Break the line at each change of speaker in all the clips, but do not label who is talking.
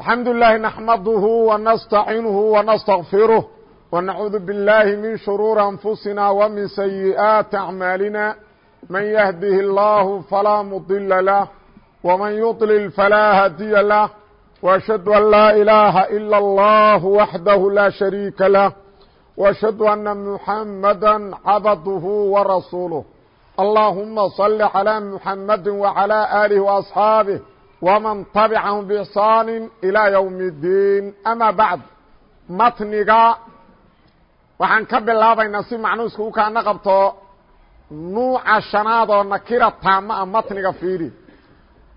الحمد لله نحمده ونستعiنه ونستغفره ونعوذ بالله من شرور أنفسنا ومن سيئات أعمالنا من يهده الله فلا مضل له ومن يطلل فلا hدي له وأشهد أن لا إله إلا الله وحده لا شريك له وأشهد أن محمدا عبده ورسوله اللهم صل على محمد وعلى آله وأصحابه ومن طبعهم بإحsaan إلى يوم الdيin أmا baعd matniga waxaan ka bilaabaynaa si macnuuska u kaana qabto nuuca شhanaad oo nakira taama a matniga fiiri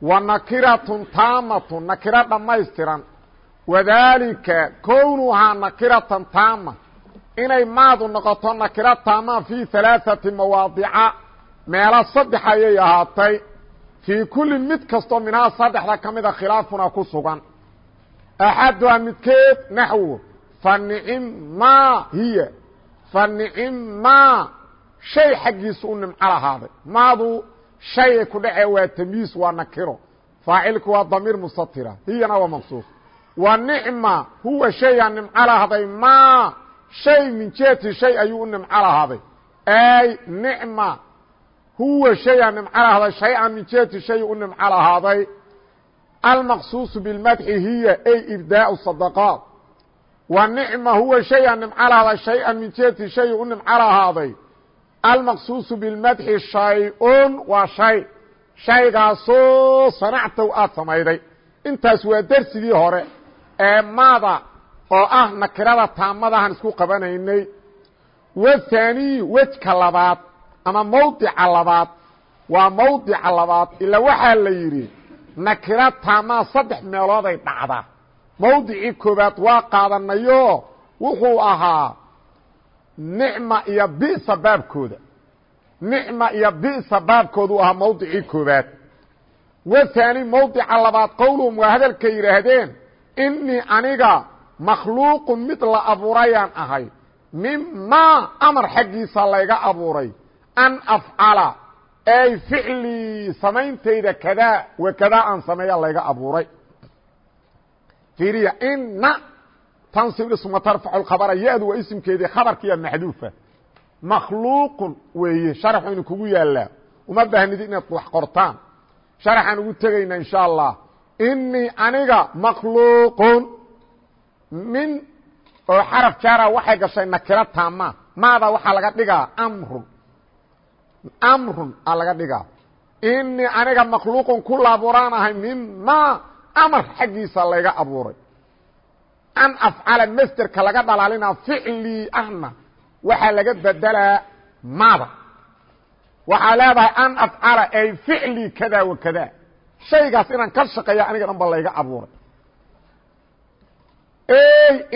wa nakiratun taamatun nakiro dhammaystiran wadaalika kownuhaa nakiratan taama inay maadu noqoto nakiro taama fii ثalaaثati mawaadica meelo saddex ayay ahaatay fii kulli mid kastoo minhaa saddexda ka mida khilaafuna ku sugan axaduha midkeed naxwo fa nicim maa hiya fa nicim maa shay xaggiisa u nimco lahaaday maadu shayay ku dhacee waa tamyiis waa nakiro faacilku waa damiir mustatira hiyana waa maqsuus wa nicma huwa shayaa nimco lahaaday maa shay min jeeti shay ayuu huwa shaya nimco lahaaday shay-an min jihati shay u nimco lahaaday almaqsuusu bilmadxi hiya ay ibdaau sadaqaat wa nicma huwa shaya nimco lahaaday shay-an min jihati shay u nimco lahaaday almaqsuusu bilmadxi shay-un waa shay shaygaasoo sanactow aada samayday intaas waa dersigii hore ee maada oo ah nakirada taamadahan isku qabanaynay wejka labaad ama mawdica labaad. Waa mawdica labaad ila waxaa la yidhi nakira taamaa saddex meelooday dhacdaa. Mawdicii koobaad waa qaadanayo wuxuu ahaa nicma iyo bisa baabkooda. Nicma iyo bisa baabkoodu ahaa mawdicii koobaad wahaani mawdica labaad qowluhum waa hadalkay yidhaahdeen inii aniga makhluuqun mid la abuurayaan ahay mimaa amar xaggiisa layga abuuray an afcala. Ay ficlii samaintayda kadaa wa kadaa aan sameeya layga abuuray. Fiiriya ina tansib isma tarfacu khabara ya-du waa isimkeedii khabarkiiya maxduufa. Makhluuqun weeye sharaxaynu kugu yaallaa. Uma baahnidi inaad wax qortaan. Sharaxaan ugu tegaynaa insha allah inii aniga makhluuqun. Min oo xaraf jaara waxay gashay nakiro taama. Maada waxaa laga dhigaa amrun amrun a laga dhigaa inii aniga makhluuqun ku laaburaanahay mima amar xaggiisa layga abuuray. An afcala masderka laga dhalaalinaa ficlii ahna. Waxaa laga bedelaa maada. Waxaa leedahay an afcala ay ficlii kada wa kada. Shaygaas inaan ka shaqeeya aniga dhan ba layga abuuray.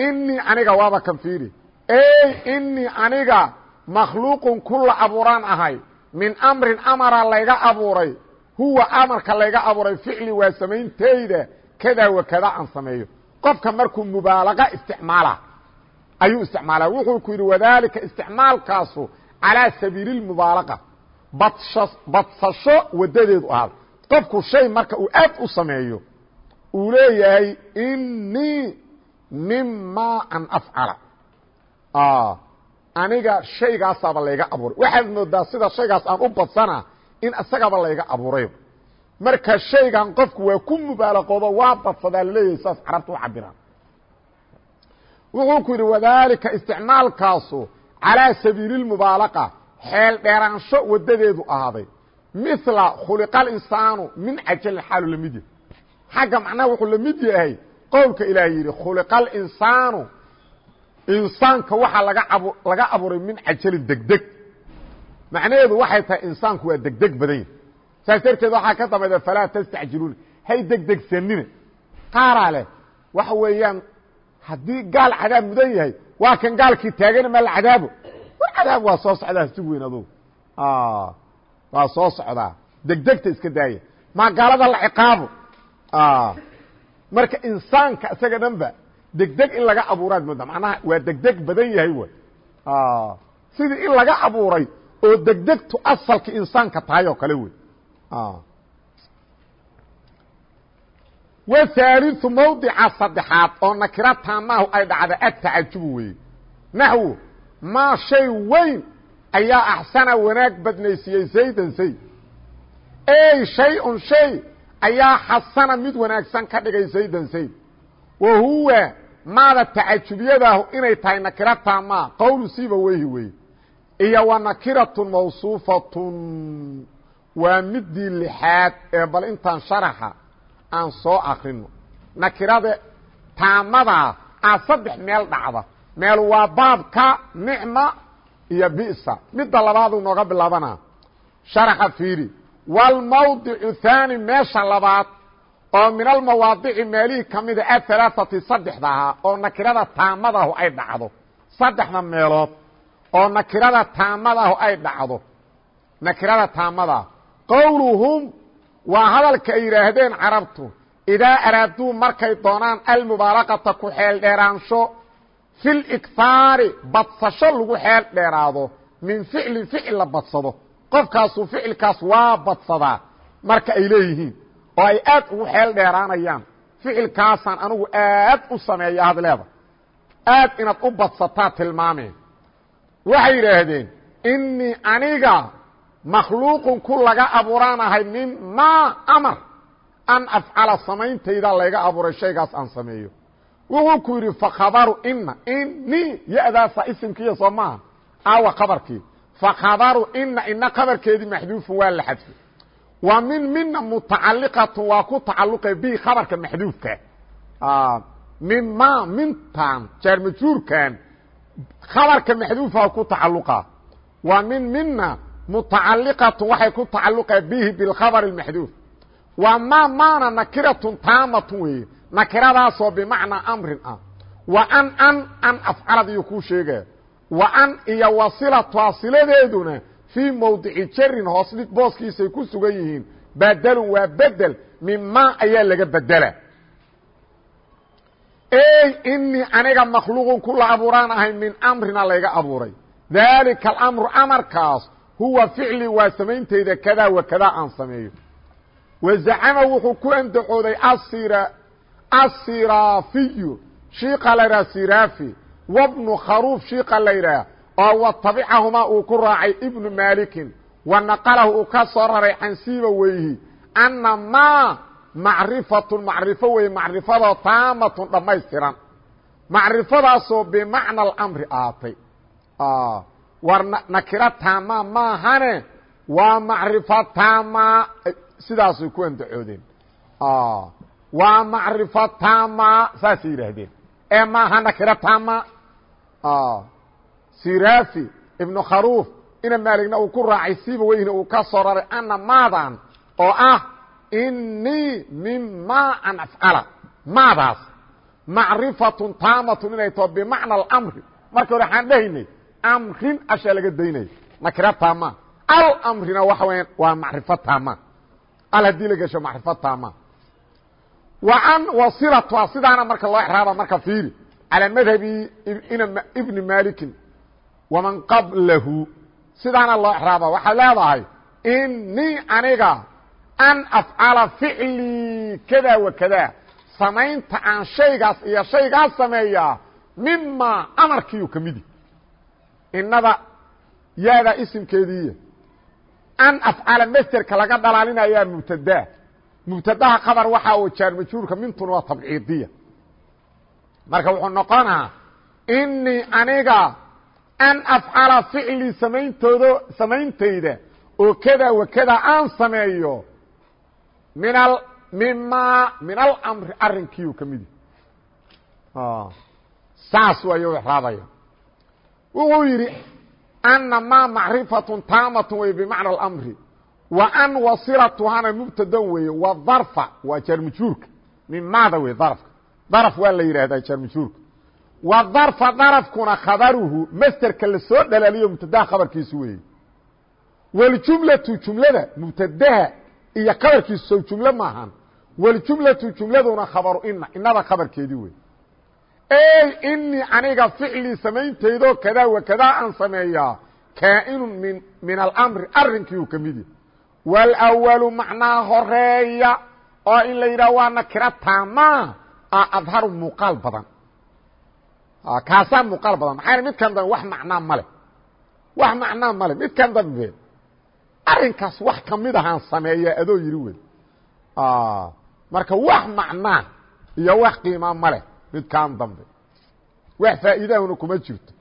Inii aniga waaba kan fiiri. Inii aniga makhluuqun ku la abuuraan ahay min amrin amara layga abuuray huwa amarka layga abuuray ficli waa samaynteeda kada wa kada aan sameeyo. Qofka markuu mubaalaqa isticmaala ayuu isticmaala wuxuu ku yidhi wadalika isticmaalkaasu calaa sabiili اmubaalaqa badsasho wadadeedu ahaada qofku shay marka uu aad u sameeyo uu leeyahay inii mima an afcala aniga shaygaasaaba layga abuuray. Waxaad moodaa sida shaygaas aan u badsana in isagaba layga abuuray. Marka shaygan qofku waa ku mubaalaqoodo waa badsadaa la leeyahay saas carabta u cabiraan wuxuu ku yidhi wadaalika isticmaalkaasu calaa sabiili اmubaalaqa xeel dheeraansho wadadeedu ahaaday. Mila khuliqa insaanu min cajali xaalu la mid yahay xagga macnaha wuxuu la mid yahay qowlka ilaah yidhi khuliqa insaanu insaanka waxaa laga ab laga abuuray min cajalin degdeg. Macnaheedu waxay tahay insaanku waa degdeg badan yahi saas darteed waxaa ka dambayda falaa tastacjiluuna hay degdegsanina qaaraa leh. Waxa weeyaan haddii gaal cadaab mudan yahay waa kan gaalkii taagana ma la cadaabo war cadaab waa soo socdaa si weyn adugu waa soo socdaa. Degdegta iska daaya maa gaalada la ciqaabo marka insaanka isaga dhan ba degdeg in laga abuuraad mooda macnaha waa degdeg badan yahay wy sidii in laga abuuray oo degdegtu asalka insaanka tahay oo kale wey whaaliثu mawdica saddexaad oo nakira taamaahu ay dhacda atacajubu weeye naxwo maa shay weyn ayaa axsana wanaag badnaysiiyey zaydan zayd ey shay-un shay ayaa xasana mid wanaagsan ka dhigay zaydan zayd wa huwa maada tacajubiyadaahu inay tahay nakira taamaa qowlu siiba weyhi weeye iyo wa nakiratun mawsuufatun waa midii lixaad ee bal intaan sharaxa aan soo akrino nakirada taamadaa aa saddex meel dhacda. Meel waa baabka nicma iyo bisa. Midda labaaduu nooga bilaabanaa sharaxa fiiri. Wاlmawdicu haani meesha labaad oo min almawaadici meelihii kamida ahalaaثati saddexda ahaa oo nakirada taamadahu ay dhacdo. Saddexda meelood oo nakirada taamadahu ay dhacdo. Nakirada taamadah qowluhum waa hadalka ay yidhaahdeen carabtu idaa araaduu markay doonaan almubaalaqata ku xeel dheeraansho fi likhaari badsasho lagu xeel dheeraado min ficlin ficil la badsado. Qofkaasuu ficilkaas waa badsadaa marka ay leeyihiin oo ay aad ugu xeel dheeraanayaan. Ficilkaasaan anigu aad u sameeya had leeda aad inaad u badsataa tilmaameen. Waxay yidhaahdeen inii aniga makhluuqun ku laga abuuraanahay min maa amar an afcala samaintayda layga abuuray shaygaas aan sameeyo. Wuxuu ku yidhi fakhabaru ina inii ya-daasa isimkiiya soo maaha. Aawa khabarkii. Fakhabaru ina ina khabarkeedii maxduufun waa la xadfay wa min mina mutacaliqatun waa ku tacaluqa bi khabarka maxduufka min ma mintan jaar majruurkan khabarka maxduufa ku tacaluqa wa min mina mutacaliqatun waxay ku tacaluqa bihi bilkhabr اmaxduuf wa ma maana nakiratun taamatun weeye nakiradaasoo bimacnaa amrin ah. Wa an an an afcalad iyo kuu sheegaya. Wa an iyo wasilatuha siladeeduna fii mowdici jarin hoos dhig booskiisay ku sugan yihiin. Badelun waa bedel mima ayaa laga bedela. Inii aniga makhluuqun kula abuuraan ahay min amrina layga abuuray. Daalika alamru amarkaas huwa ficli waa samaynteeda kada wa kada aan sameeyo. Wazacama wuxuu ku andacooday asiraafiyu shiiqa la yidhaha siraafi. Wabnu kharuuf shiiqa la yidhaah oo watabicahumaa uu ku raacay ibnu maalikin wa naqalahu uu ka soo raray can siiba weyhi anna maa macrifatun macrifo weye macrifadoo taamatun dhammaystiran. Macrifadaasoo bimacna alamri aatay. War nakiro taama maahane waa macrifo taama sidaasay ku andacoodeen. Waa macrifo taama saasay yidhaahdeen. Ee maaha nakiro taama sirafi ibnu kharuuf ina maaligna uu ku raacay siiba weyhna uu ka soo raray ana maadan oo ah inii mima an afcala. Maadaas macrifatun taamatun inay taho bimacna alamri. Marka hore waxaan dhehaynay amrin ashaa laga daynaya nakira taama? Alamrina waxa weya waa macrifo taama. Al haddii la gesho macrifo taama. Wa an wasilatuha sidaana marka loo exraaba marka fiiri. Calى madhabi ibni malikin waman qablahu sidaana loo exraaba waxaad leedahay inii aniga an afcala ficlii kada wa kada samaynta aan shaygaas iyo shaygaas sameeyaa mima amarkiiu ka midi inada yaadaa isimkeediiy an afcala masderka laga dhalaalinayaa mubtadaa mubtadaha khabar waxa uu jaar majhuurka mintuna waa tabciidiya marka wuxuu noqonaa inii aniga an afcala ficlii samayntood samaintayda oo kada wa kada aan sameeyo min a mima min alamri arrinkiiu ka midi saas wayo raabaya wuxuu yidhi ana ma macrifatun taamatun wey bimacna اlamri wa an wasilatuhana mubtadan weeye wa darfa waa jarmjuurka mimaada wey darfka darf waa la yidhahdaa jarmjuurka wa darfa darafkuna khabaruhu masderka la soo dhalaaliyo mubtadaha khabarkiisu weeye. Waljumlatu jumlada mubtadaha iyo khabarkiisu sow jumle maahan. Waljumlatu jumladuna khabaru ina inada khabarkeedii wey ey inii aniga ficlii samayntaydoo kadaa wa kadaa aan sameeyaa kaa'inu min min alamri arrinkiiu ka mid yahy wاlأwalu macnaa horreeya oo in la yidhaha waa nakira taama a adharu muuqaal badan kaasaa muuqaal badan. Maxaa midkan dambe wax macnaa male wax macnaa male midkan dambe arrinkaas wax ka mid ahaan sameeya adoo yidhi wey marka wax macnaa iyo wax qiimaa ma leh midkan dambe wax faa'iidahuna kuma jirto.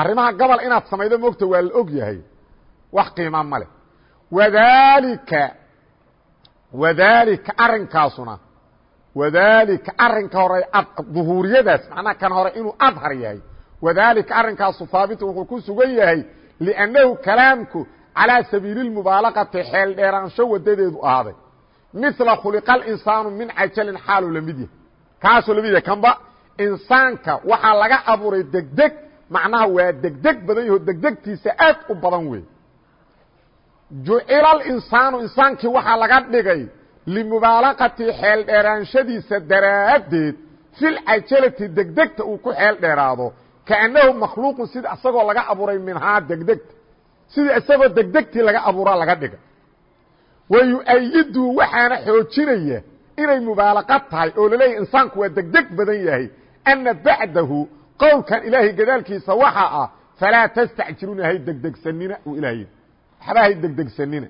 Arrimaha gobol inaad samaydo mogta waa la og yahay. Wax qiimaa ma leh. Wadalika wadalika arrinkaasuna wadalika arinka hore duhuuriyadaas macnaha kan hore inuu adhar yahay. Wadalika arrinkaasu haabitun wuxuu ku sugan yahay liannahu kalaamku calaa sabiili lmubaalaqati xeel dheeraansho wadadeedu ahaaday. Mila khuliqa alinsaanu min cajalin xaaluu la yahay. Kaasuu la mid yahay kanba insaanka waxaa laga abuuray degdeg macnaha waa degdeg badan yaho degdegtiisa aad u badan weey jucila alinsaanu insaankii waxaa laga dhigay limubaalaqati xeel dheeraanshadiisa daraaddeed filcajalati degdegta uu ku xeel dheeraado kaannahu makhluuqun sida isagoo laga abuuray minhaa degdegta sidii isagoo degdegtii laga abuuraa laga dhiga wa yu-ayidu waxaana xoojinaya inay mubaalaqa tahay oo laleeyahy insaanku waa degdeg badan yahay ana bacdahu qowlkan ilaahay gadaalkiisa waxaa ah falaa tastacjiluuna hay degdegsanina uu ilaahay waxba hay degdegsanina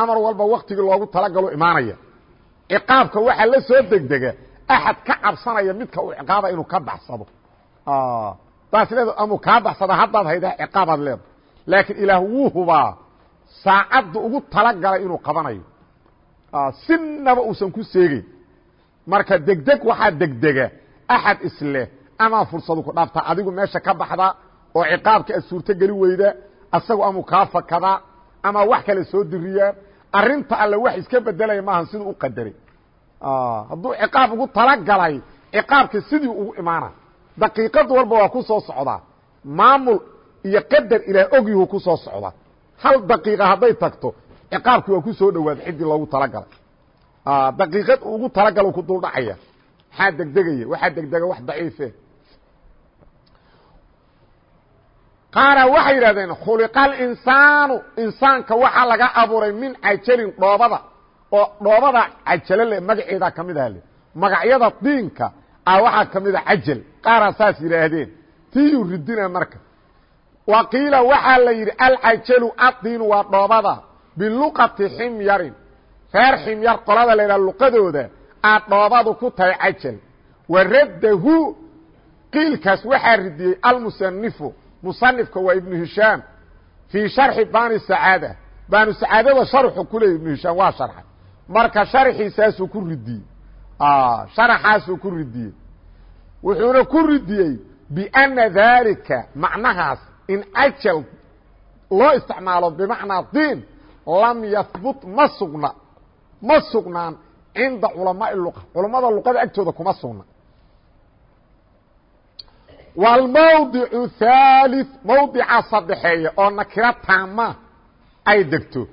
amar walba waktigii loogu talagalo imaanaya. Ciqaabka waxaa la soo degdega axad ka cabsanaya midka uu ciqaaba inuu ka baxsado. Taas leeda amuu kaa baxsada haddaad haydaa ciqaabaad leeda laakiin ilaah wuu hubaa saacadda ugu talagalay inuu qabanayo. Sinaba uusan ku seegeyn marka degdeg waxaa degdega axad isleh amaa fursadu ku dhaaftaa adigu meesha ka baxda oo ciqaabka ad suurto geli weyda asagu amuu kaa fakadaa ama wax kale soo diriyaan arinta alle wax iska bedelaya maahan siduu u qadaray. Hadduu ciqaab ugu talagalay ciqaabka sidii ugu imaana. Daqiiqad walba waa ku soo socdaa. Maamul iyo qadar ilaah ogyuhu ku soo socdaa hal daqiiqa hadday tagto ciqaabki waa ku soo dhowaaday ciddii loogu talagalay daqiiqad ugu talagalo ku duldhacaya maxaa degdegaya? Waxaa degdega wax daciife qaara waxay yidhahdeen khuliqa alinsaanu insaanka waxaa laga abuuray min cajalin dhoobada oo dhoobada cajalo magaceedaa ka mid aha le magacyada diinka a waxaa ka mida cajal. Qaaraa saas yidhaahdeen tiyuu ridina marka. Wa qiila waxaa la yidhi alcajalu addiinu waa dhoobada biluqati ximyarin reer ximyar qolada la yidhaha luqadooda aad dhoobadu ku tahay cajal. Wa raddahu qiilkaas waxaa ridiyey almusanifu musanifka waa ibnu hishaam fii sharxi bani sacaada banu sacaadada sharxu ku leeyay ibnu hishaam waa sharxay marka sharxiisaasuu ku ridiyey sharaxaasuu ku ridiyey wuxuuna ku ridiyey biana daalika macnahaas in ajal loo isticmaalo bimacnaa diin lam yahbut ma sugna. Ma sugnaan cinda culamaai luqa. Culammada luqada agtooda kuma sugna wlmawdicu thalith mawdica saddexeeya oo nakiro taama ay degto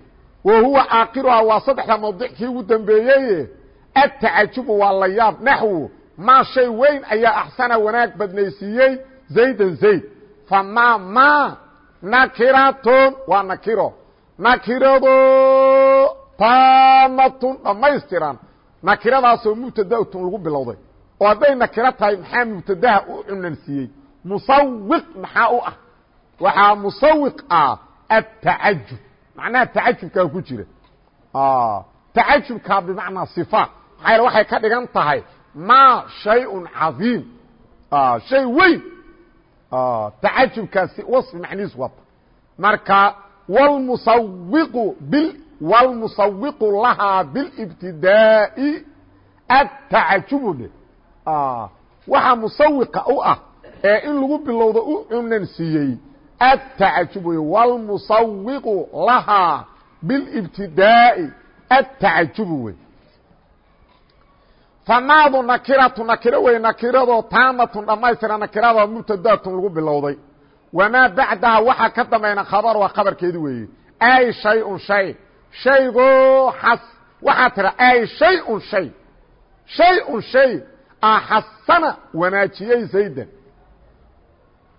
wa huwa aakiruhaa waa saddexda mawdic kii ugu dambeeyeye atacajubu waa la yaab naxwu maa shay weyn ayaa axsana wanaag badnaysiiyey zaydan zayd famaa ma nakiratun waa nakiro nakirado taamatun dhammaystiran nakiradaasoo mubtadaatun lagu bilowday oo hadday nakiro tahay maxaa mubtadaha u cunansiiyey? Musawiq maxaa u ah? Waxaa musawiq ah atacajub macnaha tacajubkaa ku jira. Tacajubkaa bimacnaa صifaat maxaa yaele waxay ka dhigan tahay maa shayun cadiim. Shay weyn. Tacajubkaasi waصfi macnihiis wata. Marka wlmusawiqu bil wlmusawiqu lahaa bilibtidaa'i atacajubu dhe waxaa musawiqa u ah ee in lagu bilowdo u cunan siiyey atacajub wey wlmusawiqu lahaa bilibtidaa'i atacajubu wey. Fanaadu nakiratu nakiro wey nakiradoo taamatun dhammaystira nakiradoo mubtadaatun lagu bilowday. Wamaa bacdaha waxaa ka dambayna khabar waa khabarkeedi weeye. Ay shay-un shay. Shaygoo xas waxaa tira ay shay-un shay. Shay-un shay a xasana wanaajiyey zaydan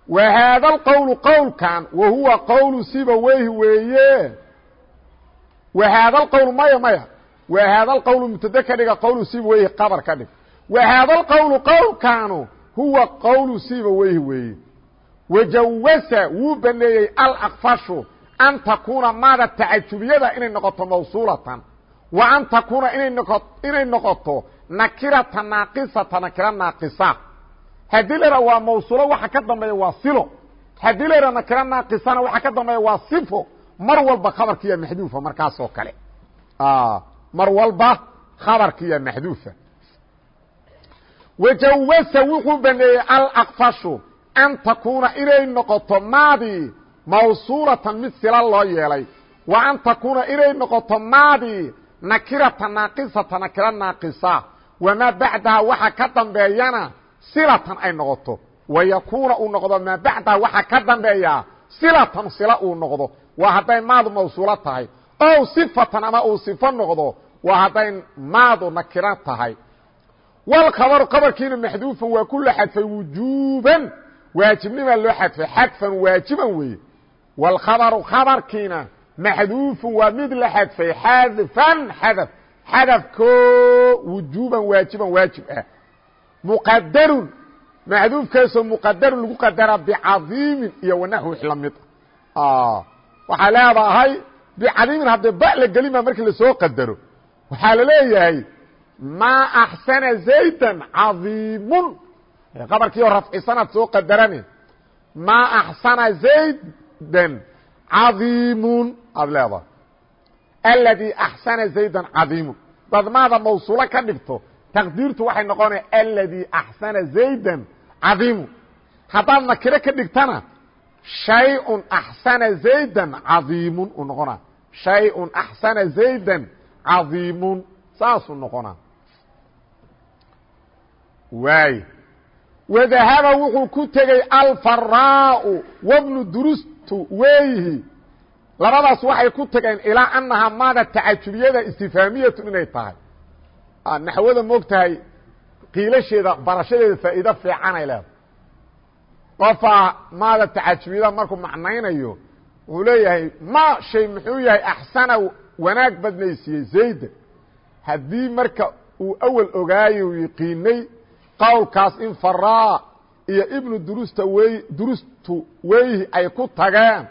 wa haada alqowlu qowlkan wa huwa qowlu siba weyhi weeye wa haada alqowl maya maya wa haada alqowlu mubtade ka dhiga qowlu siiba weyhi qabar ka dhig wa haada alqowlu qowlkaanu huwa qowlu siiba weyhi weeye wajawasa wuu baneeyey alakfashu an takuuna maada tacajubiyada inay noqoto mawsuulatan wa an takuuna inay noqoto nakirata naaqisata nakira naaqisa haddii la waa mawsuulo waxa ka dambeeya waa silo. Haddii la nakira naaqisana waxa ka dambeeya waa sifo. Mar walba khabarkiiya maxduufa markaas oo kale. Mar walba khabarkiiya maxduufa. Wajawasa wuxuu baneeyey alakfashu an takuuna inay noqoto maadii mawsuulatan mid sila loo yeelay. Wa an takuuna inay noqoto maadii nakirata naaqisata nakira naaqisa wamaa bacdaha waxa ka dambeeyana silatan ay noqoto wayakuuna uu noqdo maa bacdaha waxa ka dambeeya silatan sila uu noqdo waa hadday maadu mawsuulo tahay ow sifatan ama uu sifo noqdo waa hadday maadu nakira tahay wlkhabaru kabarkiina maxduufan waa ku la xadfay wujuuban waajibnimaa loo xadfay xadfan waajiban weeye wاlkhabaru khabarkiina maxduufun waa mid la xadfay xadafko wujuuban waajiban waajib ah. Muqadarun maxduufkaasoo muqadarun lagu qadara bicadiimin iyo wanaxwi wix la mid a waxaa leedahay bicadiimin haddee ba la gelima markii la soo qadaro. Waxaa la leeyahay maa axsana zaydan cadiimun qabarkiioo rafcisanaad soo qadarane maa axsana zaydan cadiimun aad leedahay aladii axsana zaydan cadiimun dadmaada mawsuulo ka dhigto taqdiirtu waxay noqonaya aladii axsana zaydan cadiimu haddaad nakiro ka dhigtana shayun axsana zaydan cadiimun uu noqonaa shayun axsana zaydan cadiimun saasuu noqonaa waay wadahaba wuxuu ku tegey alfaraau wabnu durustu weeyhi labadaas waxay ku tageen ilaa annahaa maada tacajubiyada istifaamiyatu inay tahay. Naxwada moog tahay qiilasheeda barashadeeda faa'iido fiicanay leedahay. Qofaa maada tacajubiyada markuu macnaynayo wuxuu leeyahay ma shay muxuu yahay axsana wanaag badnaysiiyey zayda haddii marka uu awel ogaayo yiqiinay qowlkaas in faraa iyo ibnu durusta wey durustu weyhi ay ku tageen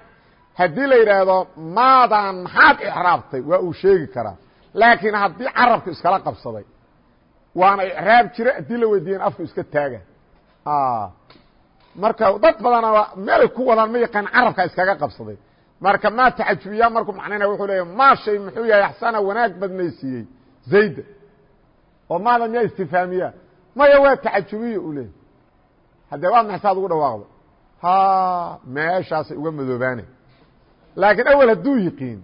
haddii la yidhaahdo maadan maxaad icraabtay? Waa uu sheegi karaa. Laakiin haddii carabku iskala qabsaday waana icraab jira haddii la weydiiyan afku iska taaga. Marka dad badanaba meelay ku wadaan ma yaqaan carabka iskaga qabsaday. Marka maa tacajubiya markuu macnaynaya wuxuu leeya maa shay muxuu yahay axsana wanaag badnaysiiyey zayda oo maada miyaa istifaamiya maya waa tacajubiya u leeyay haddee waa maxsaad ugu dhawaaqda ha meeshaasay uga madoobaanay laakiin awel hadduu yiqiin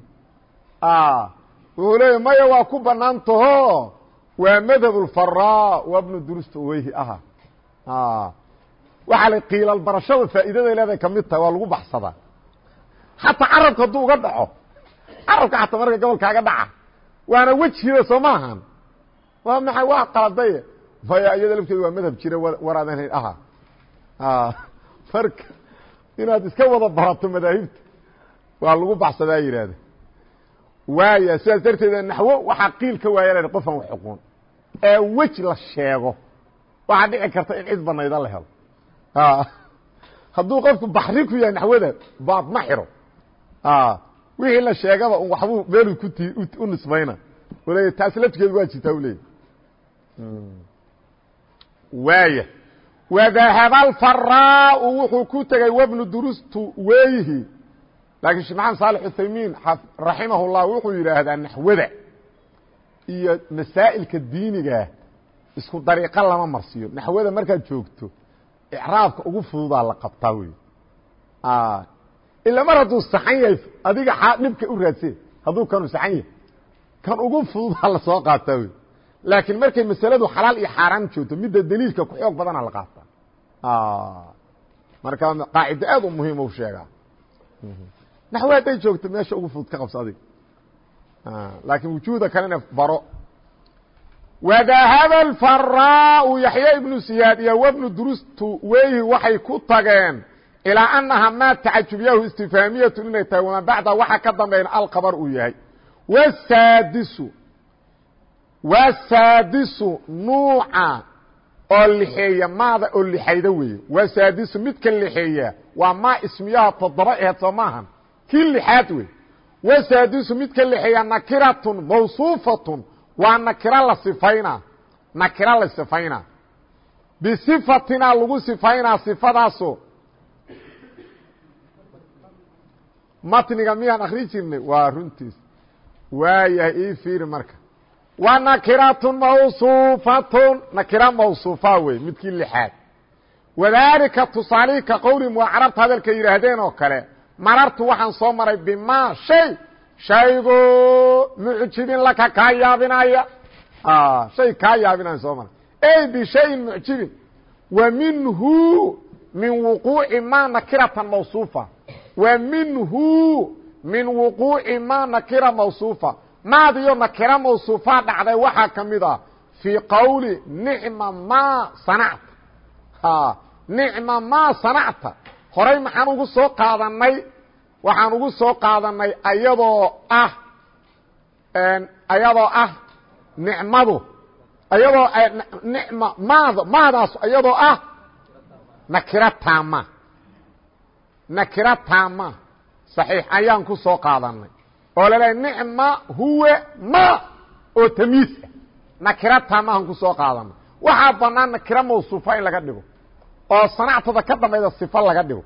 wuxuu leeya maya waa ku banaan taho waa madhab اlfaraa waa bnu durusta weyhi aha. Waxaa la qiilal barashada faa'iidaday leedahay ka mid tahay waa lagu baxsadaa xataa carabka hadduu uga dhaco carabka xataa marka gobolkaaga dhaca waana wejhida soo maahan waa maay waa qaladaye maya iyada lafteeda waa madhab jira waraadan hayn aha. Marka inaad iska wada barato madaahibta waa lagu baxsadaa yidhaahda waaya sidaas darteeda naxwo waxaa qiil ka waaya qofan wax xuquun. Ee wej la sheego. Waxaa dhici karta in cid banayda la helo. Hadduu qofku baxri ku yahay naxwada baad ma xiro. Wixii la sheegaba un waxbuu meelu kut u nisbayna. Leeya taas laftigeedu waa jirtaa u leeyay waaya wadahaba alfaraau wuxuu ku tegey wabnu durustu weeyhi laakiin sheekh maxamed saalex uthaymiin raximah اllah wuxuu yidhaahdaa naxwada iyo masaa'ilka diinigaa isku dariiqo lama marsiyo. Naxwada markaad joogto icraabka ugu fududaa la qabtaa wey ila mar hadduu saxan yahay adiga xaa dhibka u raadsee hadduu kanu saxan yahay kan ugu fududaa la soo qaataa wey laakiin markay masaladu xalaal iyo xaaraan joogto midda daliilka ku xoog badana la qaataa marka qaacido aad u muhiim u sheegaa naxwe hadday joogto meesha ugu fudud ka qabso adiga laakiin wujuuda kalena baro. Wadahaba alfaraau yaxya ibnu siyaad iyo wabnu durustu weyhi waxay ku tageen ilaa anaha maa tacajubiyahu istifaamiyatu inay tahay wamaa bacda waxa ka dambeyn alkhabar uu yahay. Wasaadisu wasaadisu nuuca oo lixeeya maada oo lixayda weeye wasaadisu midka lixeeya waa maa ismiyaha toddoba aheed soo maahan kii lixaad wey wasaadisu midka lixeeya nakiratun mawsuufatun waa nakira la sifayna nakira la sifayna bisifatina lagu sifaynaa sifadaaso matniga miyaan akri jirnay waa runtiis waayahay ii fiiri marka wa nakiratun mawsuufatun nakira mawsuufa wey midkii lixaad wadaalika tusaalihii marartu waxaan soo maray bimaa shay. Shaygo mucjibin laka kaa yaabinaya. Shay kaa yaabinaya soo maray. Ey bishayin mucjibin. Wa minhu min wuquuci ma nakiratan mawsuufa. Wa minhu min wuquuci ma nakira mawsuufa. Maadiyo nakira mawsuufaa dhacday waxaa ka mid ah fii qowli nicma ma sanacta. Nicma ma sanacta. Horay maxaan ugu soo qaadanay waxaan ugu soo qaadanay ayadoo ah ayadoo ah nicmadu ayadoo nicma maad maadaas ayadoo ah nakira taama. Nakira ayaan ku soo qaadanay. Oo lalehay nicma huwa ma oo tamiis ah. Nakira taamahan ku soo qaadanay. Waxaa banaan nakira mawsuufa in laga dhigo. Oo sanactada ka dambayda صifa laga dhigo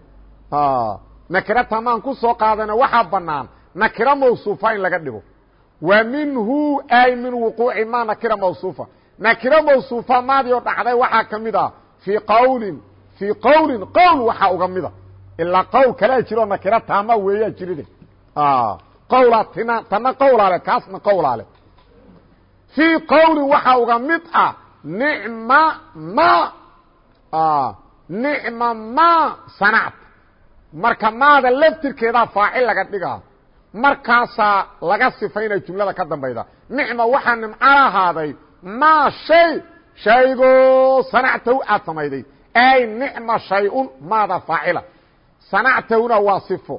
nakira taamahan ku soo qaadana waxaa banaan nakira mawsuufa in laga dhigo. Wa minhu ay min wuquuci ma nakira mawsuufa. Nakira mawsuufa maadii oo dhacday waxaa ka mid ah fii qawlin fii qowlin qowl waxaa uga mida ilaa qowl kalea jiro nakira taama weeyaa jiride. Qowlaa tina tana qowlaale kaasna qowlaale fii qowlin waxaa uga mid ah nicma ma nicma ma sanacta marka maada laftirkeedaa faacil laga dhigaa markaasaa laga sifaynaya jumlada ka dambayda. Nicma waxaa nimco lahaaday maa shay shaygoo sanactahu aad samayday. Ay nicma shay-un maada faacila. Sanactahuna waa sifo.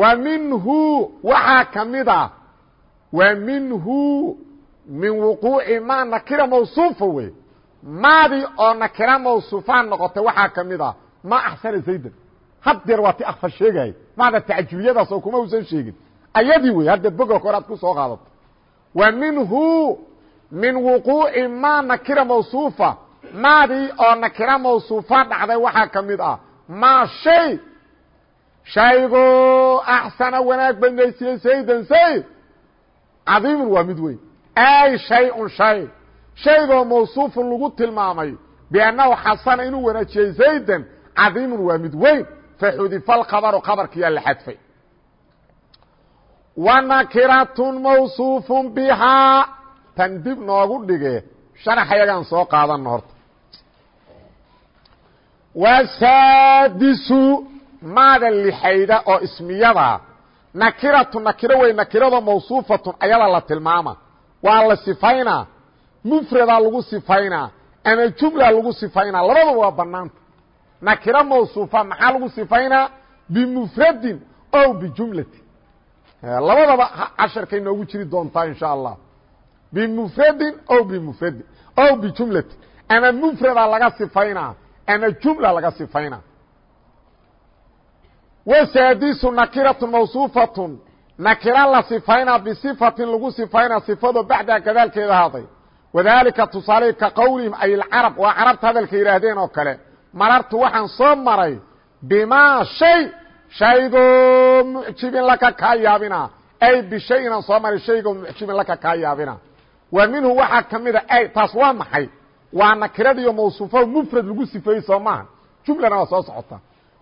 Wa minhu waxaa ka mid ah wa minhu min wuquuci ma nakira mawsuufa wey maadii oo nakira mawsuufaa noqotay waxaa ka mid ah ma axsana zaydan haddeer waa ti akfar sheegaya maada tacjiliyadaas oo kuma usan sheegin. Ayadii wey haddeed boga hore ad ku soo qaadato. Wa minhu min wuquuci ma nakira mawsuufa. Maadii oo nakira mawsuufa dhacday waxaa ka mid ah. Ma shay shaygoo axsana wanaag badnaysiye saydan sayd cadiimun waa mid weyn. Ay shay-un shay. Shaygoo mawsuufun lagu tilmaamay biannahu xasana inuu wanaajiyey zaydan cadiimun waa mid weyn faxudifa alkhabaru khabarkiyaa la xadfay wa nakiratun mawsuufun bihaa tan dib noogu dhige sharax ayagaan soo qaadano horta wasaadisu maada lixayda oo ismiyada nakiratu nakiro wey nakirada mawsuufatun ayada la tilmaama waa la sifaynaa mufradaa lagu sifaynaa ama jumla lagu sifaynaa labadaba waa banaanta nakiro mawsuufa maxaa lagu sifaynaa? Bimufradin o bijumlatin. Labadaba casharkay noogu jiri doontaa insha allah bimufradin o bimufradin o bijumlatin. Ama mufradaa laga sifaynaa ama jumla laga sifaynaa. Wsaadisu nakiratu mawsuufatun. Nakira la sifaynaa bisifatin lagu sifaynaa sifado bacdaa gadaalkeeda ahaaday wadaalika tusaale ka qowlihim ay lcarab waa carabta hadalka yidhaahdeen oo kale marartu waxaan soo maray bimaa shay shaygoo mucjibin laka kaa yaabina. Ay bishay inaan soo maray shaygoo mucjibin laka kaa yaabina. Wa minhu waxaa ka mida ay taas waa maxay? Waa nakiradiiyo mawsuufo mufrad lagu sifeeyey soo maaha. Jumlana waa soo socota.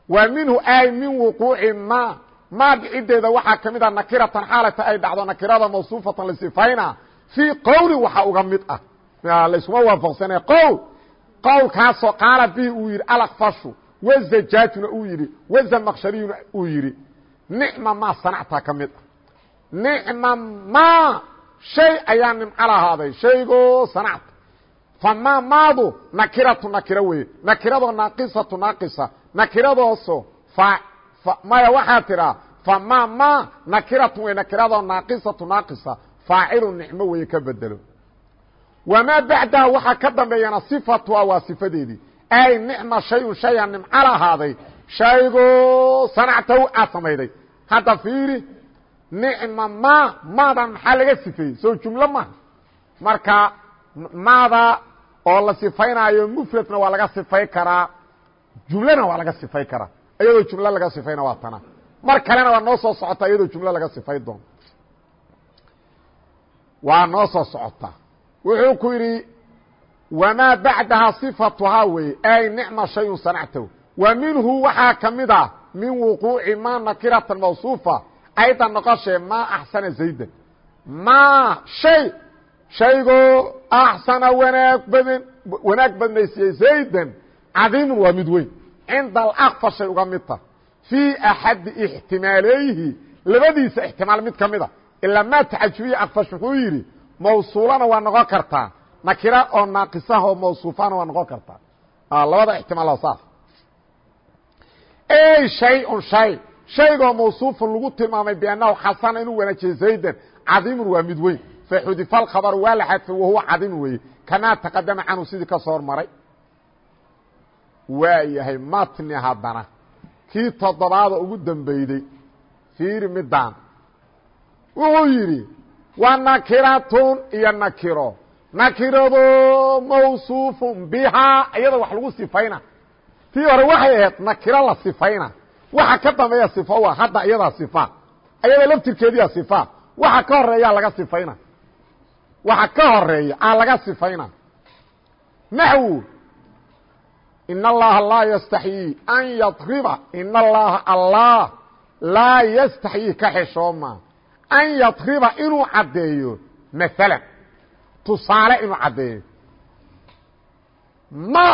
Wa minhu ay min wuquuci ma ma dhicideeda waxaa ka mid ah nakiratan xaalata ay dhacdo nakirada mawsuufatan lisifayna fii qowli waxa uga mid ah. Layskuma waafaqsana qowl qowlkaasoo qaala bihi uu yidhi alakfashu wazajaajuna uu yidhi wazamaqshariyuna uu yidhi nicma ma sanacta ka mid ah. Nicma ma shay ayaa nimco lahaaday shaygoo sanacta fama maadu nakiratu nakiro weeye. Nakiradoo naaqisatu naaqisa. Nakiradooso maya waxaa tidhaa fama ma nakiratun wey nakiradoo naaqisatu naaqisa. Faacilu nicmo weye ka bedelo wamaa bacdaha waxaa ka dambeeyana sifatuha waa sifadeedii ay nicma shayun shaya nimco lahaaday shaygoo sanactahu aad samayday. Hadda fiiri nicma ma maadan maxaa laga sifeeyey? Soo jumlo maha marka maada oo la sifaynaayo mufradna waa laga sifay karaa. Jumlana waa laga sifay karaa. Iyadoo jumlo laga sifayna waa tana. Mar kalena waa noo soo socota iyadoo jumlo laga sifay doono waa noo soo socota wuxuu ku yidhi wamaa bacdaha صifatuhaa weye ay nicma shayun sanactahu wa minhu waxaa ka mid ah min wuquuci ma nakiratan mawصuufa ayda noqoshee maa axsana zaydan. Ma shay shaygoo axsana wanaag badan wanaag badnaysiiyey zaydan cadiimun waa mid weyn. Cinda alakfa shay uga mid ta fii axadi ixtimaalayhi labadiisa ixtimaal mid ka mida ilaa maa tacajubiya akfash wuxuu yidhi mawsuulana waa noqon kartaa. Nakira oo naaqisah oo mawsuufana waa noqon kartaa. Labada ixtimaal saas. Shay-un shay shaygoo mawsuufun lagu tilmaamay biannahu xasana inuu wanaajiye zaydan cadiimun waa mid weyn. Faxudifa alkhabar waa la xadfay wahuwa cadiimun weeye. Kamaa taqadama canhu sidii ka soo hormaray waa yahay matni haddana. Kii toddobaada ugu dambeyday fiiri midaan wuxuu yidhi wa nakiratun iyo nakiro. Nakirado mawsuufun bihaa iyada wax lagu sifayna. Tii hore waxay ahayd nakiro la sifayna. Waxa ka dambeeya sifa waa hadda iyadaa sifa. Ayada laftirkeediya sifa. Waxa ka horeeyaa laga sifayna. Waxa ka horreeya aa laga sifayna. Naxwu in allaha laa yastaxyii an yadriba. In allaha allah laa yastaxyii ka xeshooma an yadriba inuu caddeeyo maalan tusaale inuu caddeeyo ma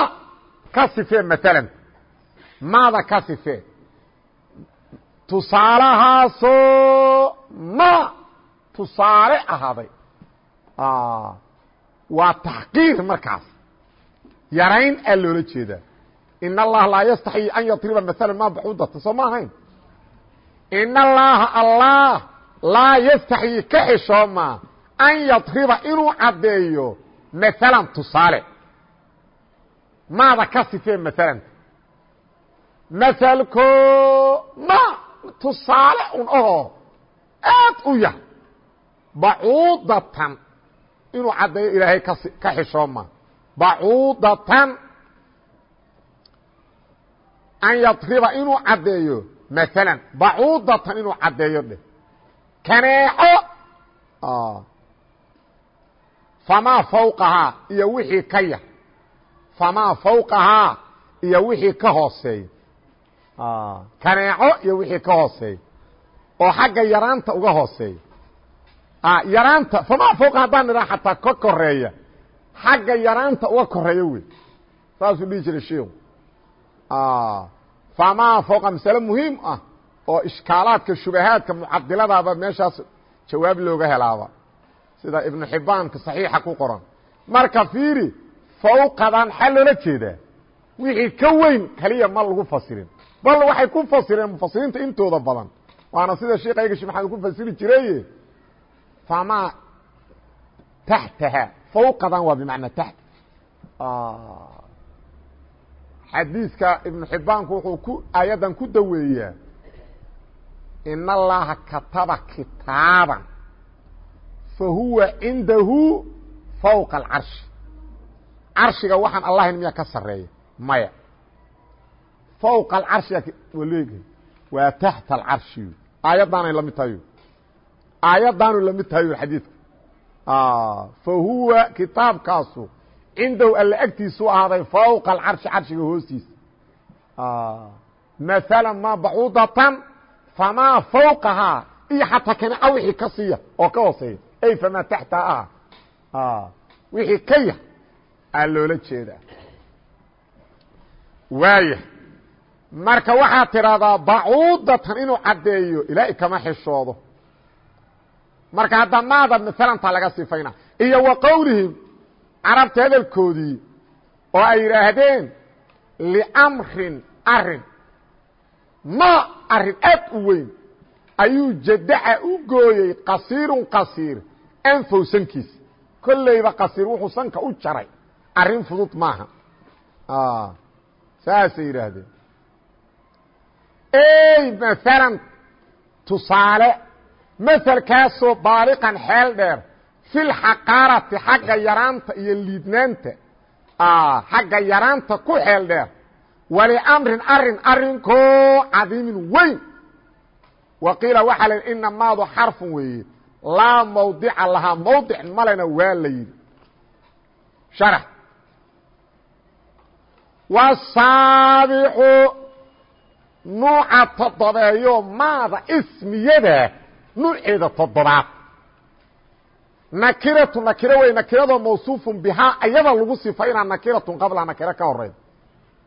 ka sifee maalan maada ka sifee tusaalahaasoo ma tusaale ahaaday waa taxqiir markaas yarayn aa loola jeedaa in allaha laa yastaxyi an yadriba maala ma baxudata soo ma ahayn laa yastaxyi ka xishooma an yadriba inuu caddeeyo. Maalan tusaale. Maada ka sifee maalan masalko ma tusaale un ahoo aad u yah bacuudatan inuu caddeeyo ilaahay ka xishooma. Bacuudatan an yadriba inuu caddeeyo. Maalan inuu caddeeyo dheh kaneeco. Famaa fawqahaa iyo wixii ka yar. Famaa fawqahaa iyo wixii ka hooseeya kaneeco iyo wixii ka hooseeya oo xagga yaraanta uga hooseeya yaraanta famaa fawqa haddaan nidhaa xataa ka koreeya xagga yaraanta uga koreeya wey. Saasuu dhihi jiray shiiku famaa fawqa masale muhiim ah oo ishkaalaadka shubahaadka mucadiladaaba meeshaas jawaab looga helaaba. Sida ibnu xibbaanka saxiixa ku qoran. Marka fiiri fawqadan xaa loola jeedaa. Wixii ka weyn kaliya ma lagu fasirin. Bal waxay ku fasireen mufasiriinta intooda badan. Waana sida sheekayga shee maxamed ku fasiri jiraye famaa taxtaha. Fawqadan waa bimacnaa taxta xadiiska ibnu xibbaanku wuxuu ku aayaddan ku daweeyaa in allaha kataba kitaaban fa huwa cindahu fawqa alcarshi carshiga waxaan allahayn miyaa ka sarreeya maya fawqa alcarshiga waleegay waa taxta alcarshi aayaddaanay la tahay aayaddaanu la tahay xadiidka fa kitaabkaasu cindahu alla agtiisu ahaaday fawqa alcarshi carshiga hoostiisa maala ma bacuudatan famaa fawqahaa iyo xataa kaneca wixii ka siiya oo ka hooseeya ay famaa taxtaa ah wixii ka yah aa loola jeedaa waaya marka waxaad tidhahdaa bacuudatan inuu caddeeyo ilaahay kama xishoodo marka hadda maada maalantaa laga sifayna iyo wa qowlihim carabta hadalkoodii oo ay yidhaahdeen liamrin arrin ma arrin aad u weyn. Ayuu jadaca u gooyey qasiirun qasiir anfow sankiisa kolleyba qasiir wuxuu sanka u jaray. Arrin fudud maaha. Saasay yidhaahdeen. Ey maalan tusaale maselkaasoo baaliqan xeel dheer fil xaqaarati xagga yaraanta iyo liidnaanta. Xagga yaraanta ku xeel dheer waliamrin arrin arinkoo cadiimin weyn. Wa qiila waxaa la yidhi ina maadu xarfun weeye. Laa mawdica lahaa mawdic malena waa la yidhi. Sharax wasaabixu nuuca toddobeeyo maada ismiyada nuuceeda toddobaad. Nakiratu nakiro wey nakiradoo mawsuufun bihaa ayada lagu sifaynaa nakiratun qabla nakiro ka horeyda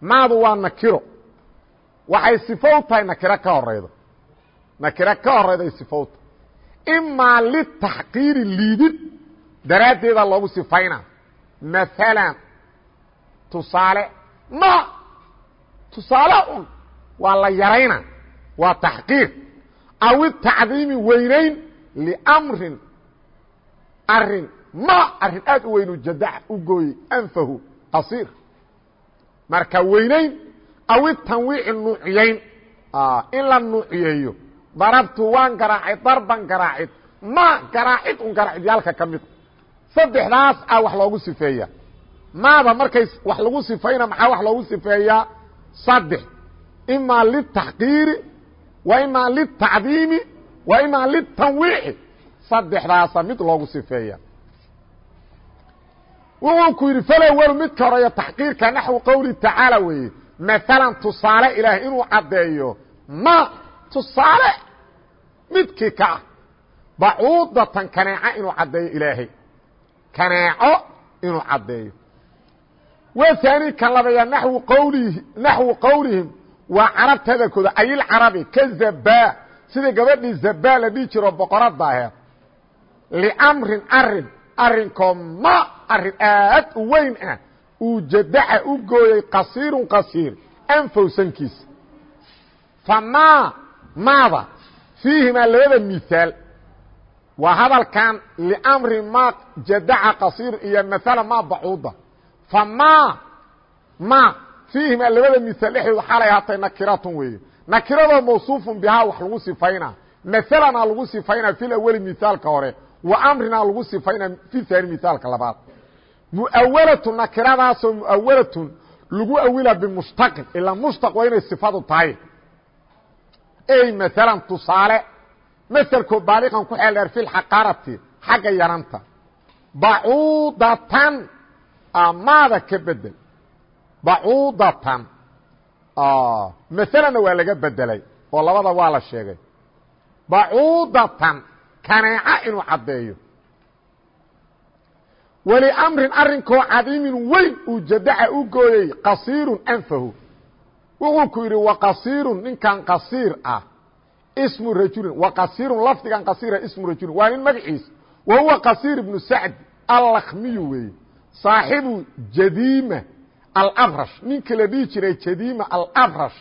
maadu waa nakiro. Waxay sifo u tahay nakiro ka horeydo nakiro ka horeyday sifo u tahay imaa litaxqiiri liidid daraaddeeda loogu sifaynaa. Maalan tusaale ma tusaale un waa la yarayna waa taxqiir. Aw itacdiimi weynayn liamrin arrin ma arrin aad u weynu jadac u gooyey anfahu qasiir marka weynayn aw itanwiici nuuciyayn in la nuuciyeeyo. Darabtu waan garaacay darban garaacid. Ma garaacid un garaacidyaalka ka mid. Saddexdaas a wax loogu sifeeya. Maada markay wax lagu sifayna maxaa wax loogu sifeeyaa saddex. Imaa litaxqiiri wa imaa litacdiimi wa imaa litanwiici saddexdaasa mid loogu sifeeya wuxuu ku yidhi falawelu midka horeeyo taxqiirka naxwu qowli tacaala weeye. Maalan tusaale ilaahay inuu caddeeyo ma tusaale midkii ka ah. Bacuudatan kaneeco inuu caddeeyo ilaahay. Kaneeco inuu caddeeyo. Waani kan labeeya naxwu qwlihi naxwu qowlihim waa carabta hadalkooda ayilcarabi ka zabaa sidai gabadhii zabaa la dhihi jiro boqorada aheed liamrin arrin arinkoo ma arrin aad u weyn ah uu jadaca u gooyey qasiirun qasiir anfowsankiisa famaa maada fiihimaa labada mihaal waa hadalkan liamrin ma jadaca qasiir iyo maala ma bacuuda famaa ma fiihimaa labada mihaal dhexdooda xaalay ahaatay nakiratun weeye. Nakiradoo mawsuufun bihaa wax lagu sifaynaa. Maelana lagu sifaynaa fi laweli mihaalka hore wa amrinaa lagu sifaynaa fi haani mihaalka labaad muawalatu nakiradaasoo muawalatun lagu awila bimushtaqin ilaa mushtaq waa inay sifadu tahay. Ey maalan tusaale maselkoo baaliqan ku xeel dheer fi lxaqaarati xagga yaranta. Bacuudatan maada ka bedel. Bacuudatan masalana waa laga bedelay oo labada waa la sheegay. Bacuudatan kaneeca inuu caddeeyo waliamrin arrinkoo cadiimin weyn uu jadaca u gooyey qasiirun anfahu. Wuxuu ku yidhi waqasiirun ninkan qasiir ah. Ismu rajulin waqasiirun lafdigan qasiira ismu rajulin. Waa nin magaciisa wa huwa qasiir ibnu sacd allakmiyu weeye saaxibu jadiima alabrash. Ninka la dhihi jiray jadiima alabrash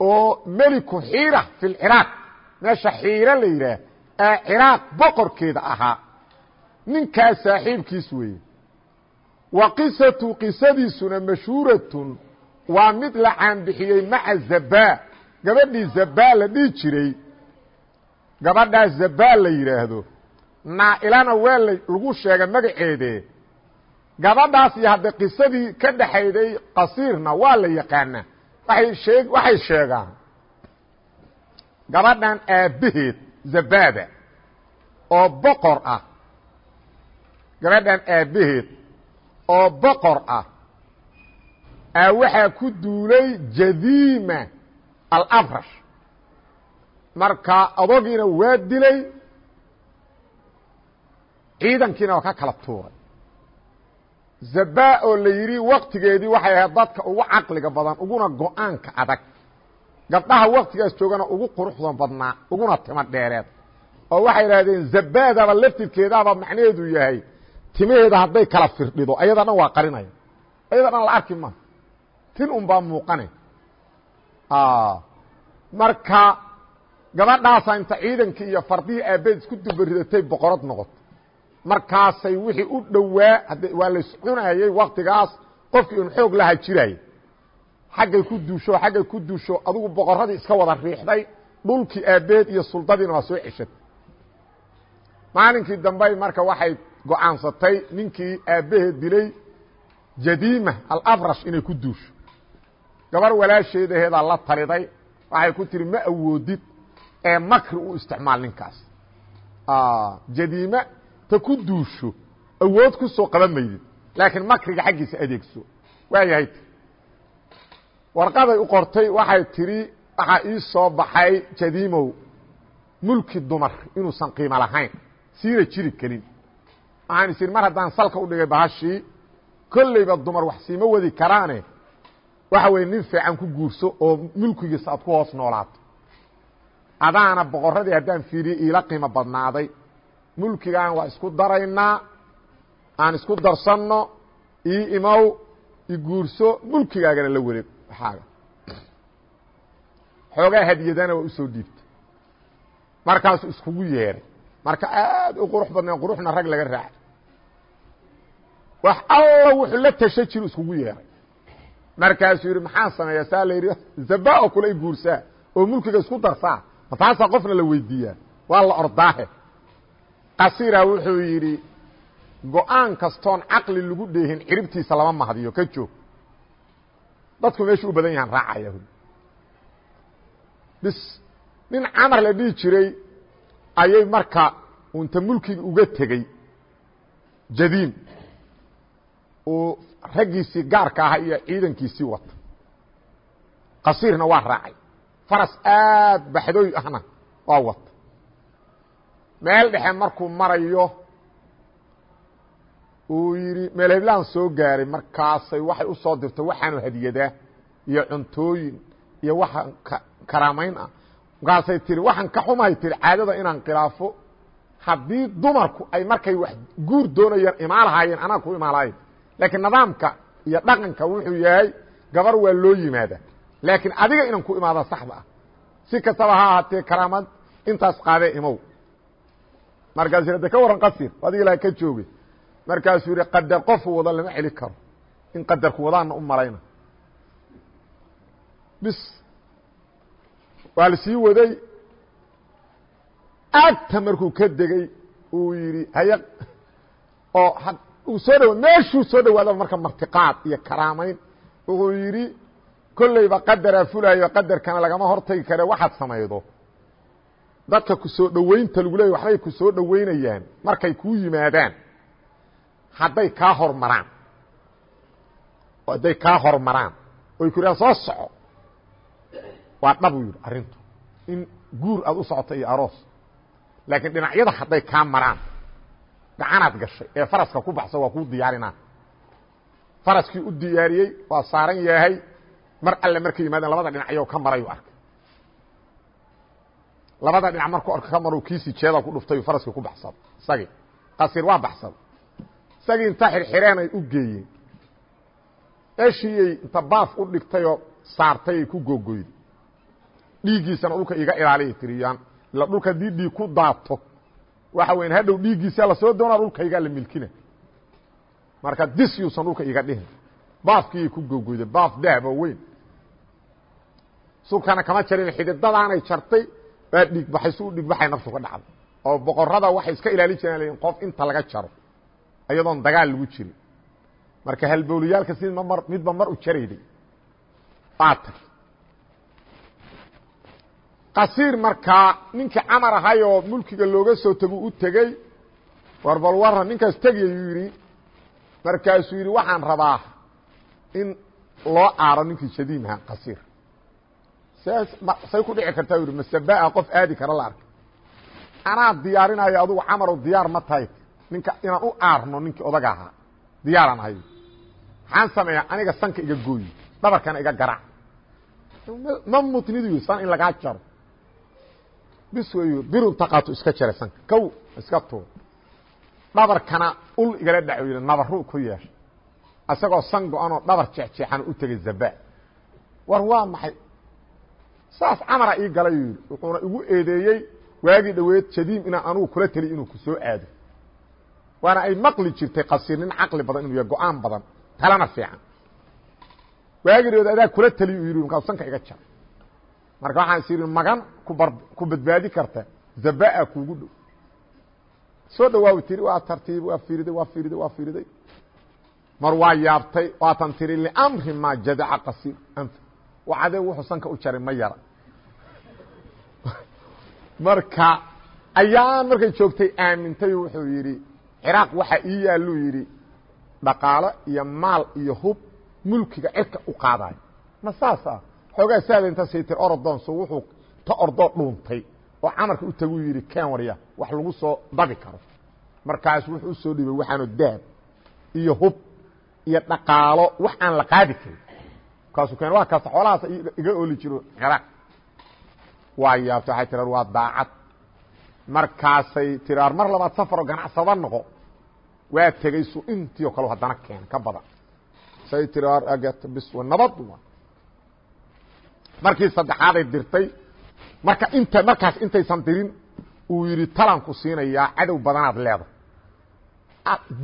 oo meliku xiira fi lciraaq meesha xiira la yidhaah ee ciraaq boqorkeeda ahaa ninkaas saaxiibkiis weeye. Wa qisatu qisadiisuna mashhuuratun waa mid la caanbixiyey maca zabaa gabadhii zabaa la dhihi jiray gabadhaas zabaa la yidhaahdo naailana waa lagu sheegay magaceede gabadhaas iyo hadde qisadii ka dhaxayday qasiirna waa la yaqaanaa. Waay waxay sheegaan gabadhan aabbaheed zabaada oo boqor ah gabadhan aabbaheed oo boqor ah aa waxaa ku duulay jadiima alabrash. Marka adogiina waa dilay ciidankiina waa ka kala tuuray. Zabaa oo la yidhi waktigeedii waxay ahayd dadka ugu caqliga badan uguna go'aanka adag. Gabdhaha waktigaas joogana ugu quruxda badnaa uguna timo dheereed. Oo waxay idhahdeen zabaadaba laftirkeedaaba macnaheedu yahay timaheeda hadday kala firdhido ayada dhan waa qarinaya. Ayada dhan la arki ma tin un baa muuqane. Marka gabadhaasa inta ciidankii iyo fardihii aabbeed isku dubaridatay boqorad noqoto markaasay wixii u dhowaa waa la cunayey waktigaas qofkii un xoog laha jiraya xaggay ku duusho xaggay ku duusho adugu boqoradii iska wada riixday dhulkii aabeed iyo suldadiina waa soo ceshatay maalinkii dambey marka waxay go'aansatay ninkii aabbaheed dilay jadiima alafrash inay ku duusho. Gabar walaasheedaheedaa la taliday waxay ku tihi ma awoodid ee makri u isticmaal ninkaas. Jadiima ta ku duusho awood ku soo qaban maydid laakiin makriga xaggiisa adeegso. Waayahay warqaday u qortay waxay tidhi waxaa ii soo baxay jadiimow mulki dumar inuusan qiimo lahayn siina jiri kelin waxaan is idhi mar haddaan salka u dhigay bahashii kollayba dumar wax siima wadi karaane. Waxa weeye nin fiican ku guurso oo mulkigiisa aad ku hoos noolaato adaana boqorradii haddaan fiiriye iila qiimo badnaaday. Mulkigaan waa isku daraynaa aan isku darsanno ii imow iguurso mulkigaagana la wareeg waxaaga. Xoogaa hadiyadana waa u soo dhiibtay. Markaasuu iskugu yeeray marka aad u qurux badneen quruxna rag laga raacay wax alla wuxuu la tasha jiru iskugu yeeray. Markaasuu yidhi maxaan sameeyaa saa la yidhi zaba oo kule guursaa oo mulkiga isku darsaa. Ma taasaa qofna la weydiiyaa. Waa la ordaahe. Qasira wuxuu yidhi go'aan kastoon caqli lagu dheehin ciribtiisa lama mahdiyo ka joog. Dadku meeshu u badan yahaan raacaya. Bis nin camar la dhihi jiray ayay marka unta mulkiga uga tegey jadiim uu raggiisii gaarka ahaa iyo ciidankiisii wata. Qasiirna waa raacay. Faras aad baxdooy ahna waa wata. Meel dhexe markuu marayo uu yidhi meel heblaan soo gaaray markaasay waxay u soo dirtay waxaanu hadiyadaa iyo cuntooyin iyo waxaan karaamayn ah markaasay tihi waxaan ka xumahay tihi caadada inaan khilaafo. Haddii dumarku ay markay wax guur doonayaan imaan lahaayeen anaa ku imaan lahayn laakiin nidaamka iyo dhaqanka wuxuu yahay gabar waa loo yimaada laakiin adiga inaan ku imaada saxda ah. Si kastaba ha ahaatee karaamad intaas qaadee imow. Markaasuu hade ka waran qasir adiga ilaha ka jooge. Markaasuu yihi qadar qofu wada lama celi karo. In qadarku wadaana u malayna. Bis waa la sii waday. Agta markuu ka degey uu yidhi haya. Oo uu soo dhawa meeshuu soo dhawaadaba marka martiqaad iyo karaamayn wuxuu yidhi kollayba qadaraa fulaayo qadarkana lagama hortagi kare waxaad samaydo. Dadka ku soo lagu leeyay waxbay ku soo markay kuu yimaadaan hadday kaa hormaraan. Hadday kaa hormaraan oy ku soo soco waa dhabuu yidhi arrintu in guur aad u socoto iyo aroos laakiin dhinacyada hadday kaa maraan gacanaad gashay ee faraska ku baxso waa kuu diyaarinaa. Faraskii u diyaariyey waa saaran yahay mar alle markay yimaadeen labada dhinacyo ka marayu arkay. Labada dhinac markuu arko ka maro kiisii jeeda ku dhuftay faraskii ku baxsado. Isagii qasir waa baxsado. Isagii inta xirxireen ay u geeyeen. Eshiiyey inta baaf u dhigtayoo saartay ay ku googoyday dhiiggiisana dhulka iga ilaaliya tiriyaan. Ila dhulka haddii dhiig ku daato waxa weyan hadhow dhiiggiisa la soo doonaa dhulkaygaa la milkina. Marka dis yuusan dhulka iga dhihin. Baafkiiyay ku googoyday baaf dahab oo weyn. Sulkana kama jarin xididadaanay jartay baa dhiig baxay si u dhiig baxay naftu ka dhacday. Oo boqorada waxay iska ilaalin jireen qof inta laga jaro iyadoon dagaal lagu jirin. Marka halbowliyaalka si midba mar u jarayday baata qasiir markaa ninkii camar ahayoo mulkiga looga soo tagu u tegey war bal warra ninkaas tegiyayuu yidhi markaasuu yidhi waxaan rabaa in loo aaro ninkii shadiimaha qasiir. Say ku dhici kartaa yidhi masabaa qof aadi kara la arkay anaa diyaarinayo adugu camarow diyaar ma tahay ninka inaan u aarno ninkii odaga ahaa diyaaraan ahay. Maxaan sameeyaa? Aniga sanka iga gooyi dhabarkana iga garac. Ma mutnidu san in lagaa jaro bis weyo birun taqaato iska jara sanka kow iska tuur. Dhabarkana ul igala yidhi nabaru ku yeesha isagoo san go-anoo dhabar jeexjeexan u tegay zaba. War waa maxay? Saas camara ii galay yidhi wuxuuna igu eedeeyey waagii dhoweed jadiim inaan anugu kula teliy inuu ku soo aado. Waana ay maqli jirtay qasiir nin caqli badan inuu yahay go'aan badan talana fiican. Waagirood adaa kula taliy u yidhi markaasuu sanka iga jar marka waxaan is yidhi magan ku badbaadi karta. Zabaa kuugu dhow. Soo dhawaawi tiri waa tartiib waa fiiriday waa fiiriday waa fiiriday. Mar waa yaabtay waatan tiri liamri ma jadaca qasiir. Anf wacadee wuxuu sanka u jaray ma yara. Marka ayaan markay joogtay aamintay wuxuu yidhi ciraaq waxa ii yaaluu yidhi dhaqaalo iyo maal iyo hub mulkiga cirka u qaadayo. Ma saas ah xoogaa saada inta saytir orodoonso wuxuu ta ordoo dhuuntay oo camarka u taguu yidhi ken warya wax lagu soo dabi karo. Markaas wuxuu u soo dhibay waxaanu dahab iyo hub iyo dhaqaalo wax aan la qaadi karin. Markaasuu keen waa kaasta xoolahaas iga ooli jiro ciraaq waa yaabta waxay tirar waa daacad. Markaasay tiraar mar labaad safaroo ganacsada noqo. Waa tegey su intii o kale haddana keen ka badan. Say tiraar agat biswa nabad markii saddexaaday dirtay marka inta markaas intaysan dirin uu yidhi talanku siinayaa cadow badanaad leedahay.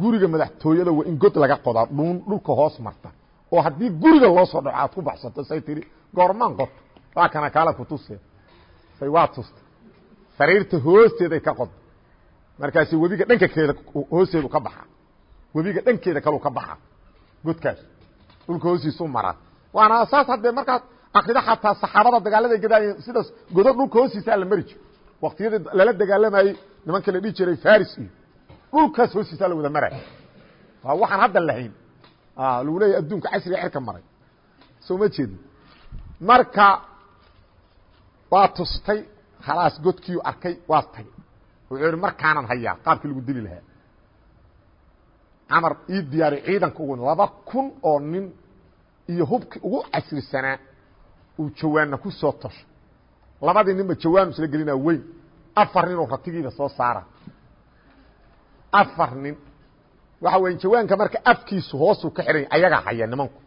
Guriga madaxtooyada waa in god laga qodaa dhuun dhulka hoos marta. Oo haddii guriga loo dhaco aad ku baxsato say tiri goormaan qoto waa kana kaala kutuse say waa tusta sariirta hoosteeday ka qod. Markaasi webiga dhanka keeda hoosteedu ka baxa. Webiga dhankeeda kalu ka baxa. Godkaas dhulka hoostiisu maraa waana saas haddee markaad akrida xataa saxaabada dagaalada gadaayeen sidaas godo dhulka hoostiisa la mari jiro waktiyadii lala dagaalamayey nimanka la dhihi jiray faris iyo dhulkaas hoostiisa la wada maraya waa waxaan hadda lahayn lagu leeyahy adduunka casriga xerka maray soo ma jeedin marka waa tustay khalaas godkiiu arkay waa tagay wuxuu yihi markaanan hayaa qaabkii lagu dili lahaa camar ii diyaari ciidanka ugu laba kun oo nin iyo hubkii ugu casrisanaa uu jawaanna ku soo tosho labadii ninba jawaanu isla gelinaa weyn. Afar nin oo ratigiiba soo saara. Afar nin. Waxa weya jawaanka marka afkiisu hoosuu ka xihanya ayagaa haya nimanku.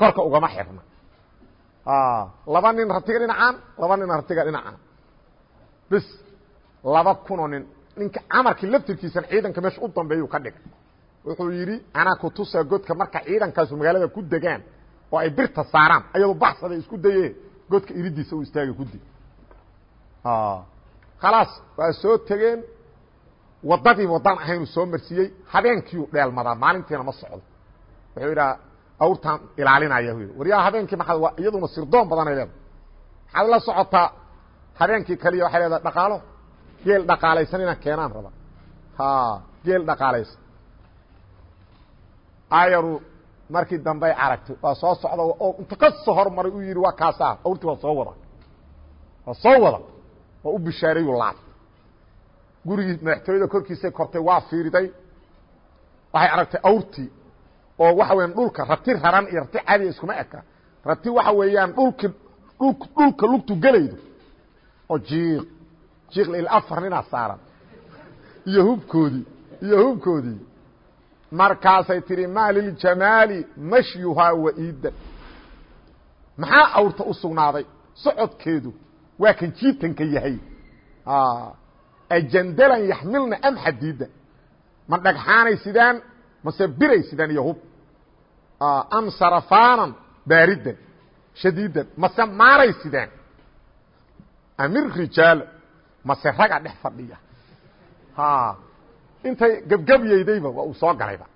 Korka ugama xirna. Laba nin ratiga dhinacaan laba nin ratiga dhinacaan. Bis laba kunoo nin. Ninka camarkii laftirkiisana ciidanka meesha u dambeeyuu ka dhigay. Wuxuu yidhi anaa kutusaa godka marka ciidankaasu magaalada ku degaan oo ay birta saaraan ayadoo baxsada isku daye godka iridiisa u istaagay kudi khalaas waa soo tegeen wadadii wadan ahaynuu soo marsiiyey habeenkiiu dheelmadaa maalintiina ma socdo. Wuxuu yidhaha awrtaan ilaalinaya waryaa habeenkii maa iyaduna sirdoon badanay leeda maxaad la socotaa habeenkii kaliya waxay leedahay dhaqaalo? Geel dhaqaalaysan inaan keenaan raba. Geel dhaqaalaysan. Ayaru markii dambey aragtay waa soo socda oo inta ka soo hormaray uu yidhi waa kaasaa awrtii waa soo wada. Waa soo wada. Waa u bishaareeyu laab. Gurigii madaxtooyada korkiisay kortay waa fiiriday. Waxay aragtay awrtii oo waxa weeyaan dhulka rati raran iyo rati caadiya iskuma eka. Rati waxa weeyaan dhulki dhul dhulka lugtu gelaydo oo jiiq. Jiiq il afar ninaa saaran. Iyo hubkoodii iyo hubkoodii markaasay tihi ma liljamaali mashyuhaa waiidan maxaa awrta u sugnaaday? Socodkeedu waa kan jiitanka yahay. Ajandalan yaxmilna am xadiida. Ma dhagxaanay sidaan mase biray sidaan iyo hub. Am sarafaanan baaridan shadiidan mase maaray sidaan. Amir rijaal mase raga dhex fadhiya intay gebgebyaydayba waa uu soo galayba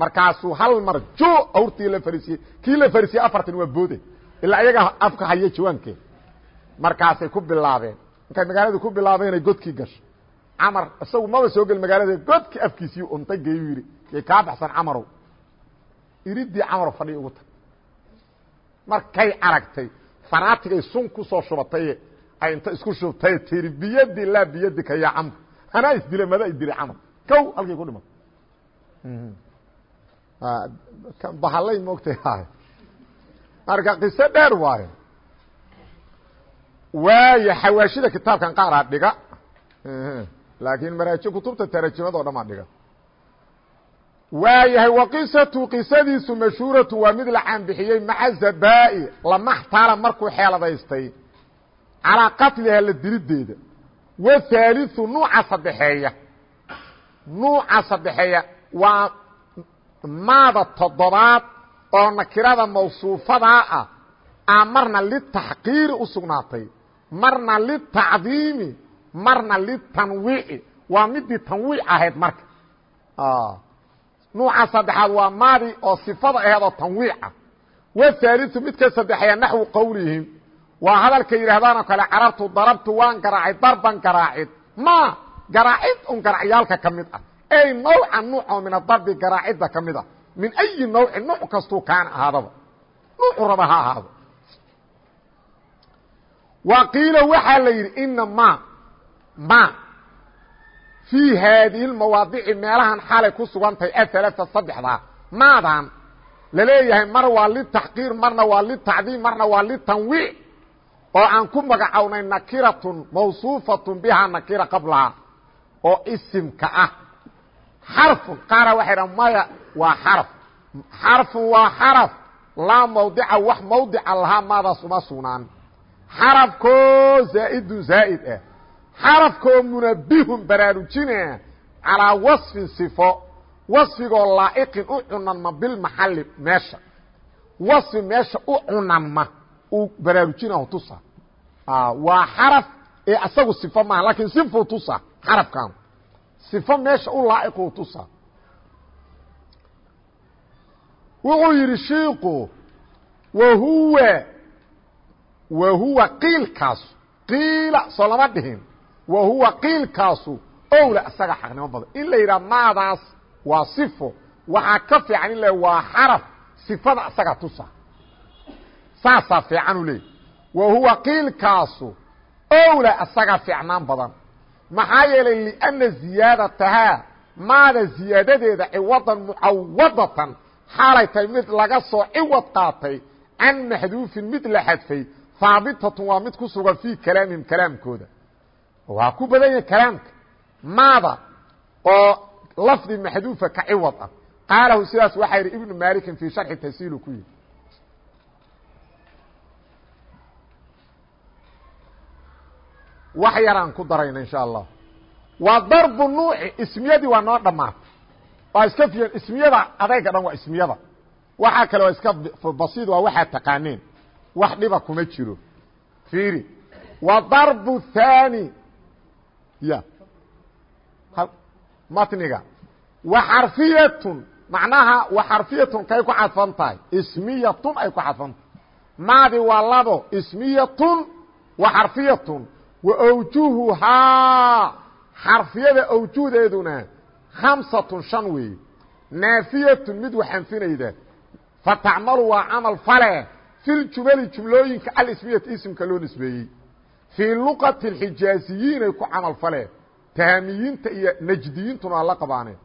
markaasuu hal mar jo awrtii la fariisiyey kii la fariisiyey afartan waa boode ilaa iyaga afka haya jawaankeed markaasay ku bilaabeen markay magaaladii ku bilaabeenay godkii gasho. Camar isagu maba soo geli magaalada godkii afkiisii untay geeyu yidhi yay kaa baxsan camarow. Iridii camaro fadhiya ugu tag. Markay aragtay fanaatigay sun ku soo shubatay ay inta isku shubtay tiri biyadi laa biyadika yaa camr anaa isdila mada isdilay camar kow halkii ku dhimatay bahalay moogtay marka qiso dheer waayo. Waayo xawaashida kitaabkan qaaraa dhiga. Laakiin maraajo kutubta tarajimado dhan aa dhiga. Waayahay waqisatu qisadiisu mashhuuratu waa mid la caanbixiyey maca zabaa'i lamaxtaala markuu xeeladaystay. Calaa qatliha la dilideeda wahaaliu nuuca saddexeeya. Nuuca saddexeeya waa maada toddobaad oo nakirada mawsuufadaa ah aa marna litaxqiiri u sugnaatay marna litacdiimi marna litanwiici. Waa midii tanwiic ahayd marka. Nuuca saddexaad waa maadi oo sifada aheed oo tanwiica whaaliu midka saddexeeya naxwu qowlihim waa hadalka yidhaahdaan oo kale carabtu darabtu waan garaacay darban garaacid. Ma garaacid un garacyaalka ka mid ah. Ay nawca nuuc min adarbi garaacidda ka mid ah. Min ayi nawci nuuc kastuu kaana ahaadaba. Nuucu raba ha ahaado. Wa qiila waxaa la yidhi ina ma ma fii haadihi lmawaadici meelahan xalay ku sugantahay ahalaa saddexdaa maadan la leeyahay mar waa litaxqiir marna waa litacdiim marna waa litanwiic oo aan ku magacownay nakiratun mawsuufatun bihaa nakira qablaha oo isimka ah. Xarfun qaara waxay dhan maya waa xaraf. Xarfun waa xaraf. Laa mawdica wax mawdica lahaa maadaas uma sugnaan. Xarafkoo zaa'idun zaa'id ah xarafkoo munabihun baraarujina calaa wasfin sifo. Wasfigoo laa'iqin u cunanma bilmaxalli meesha. Wasfi meesha u cunanma uu baraarujinaho tusa waa xaraf ee asagu sifo maaha laakiin sifuu tusa xarafkan. Sifo meesha u laa'iquu tusa wuxuu yidhi shiiku wahuwa wahuwa qiilkaasu. Qiila soo lama dhihin. Wahuwa qiilkaasu. Owla isaga xaqnimo badan. In la yidhaha maadaas waa sifo waxaa ka fiican in la waa xaraf. Sifada isaga tusa saasaa fiican u leey wa huwa qiilkaasu owla isaga fiicnaan badan. Maxaa yeelay liأnna ziyaadatahaa maada ziyaadadeeda ciwadan mucawadatan xaalay tahay mid laga soo ciwad qaatay can maxduufin mid la xadfay haabitatun waa mid ku sugan fii kalaamihim kalaamkooda. Waa ku badan yahay kalaamka. Maada oo lafdi maxduufa ka ciwad ah. Qaalahu sidaas waxaa yidhi ibnu malikin fii sharxi tasiilu ku yihi wax yaraan ku darayna insha allah. Waa darbu nuuci ismiyadii waa noo dhammaatay waa iska fiyan ismiyada adayga dhan waa ismiyada. Waxaa kale waa iska basiid waa waxaa taqaaneen wax dhiba kuma jiro. Fiiri. Wa darbu thani ya. Matniga. Wa xarfiyatun macnaha wa xarfiyatun kay ku cadfan tahay. Ismiyatun ay ku cadfan tahay. Maadi waa labo ismiyatun wa xarfiyatun wa awjuhuhaa xarfiyada awjuhdeeduna khamsatun shan weeye naafiyatun mid wax anfinayda fatacmalu waa camal fale filjumali jumlooyinka alismiyati isimka loo nisbeeyey. Fii luqati alxijaaziyiinay ku camal faleen tahamiyiinta iyo najdiyiintuna waa la qabaaneen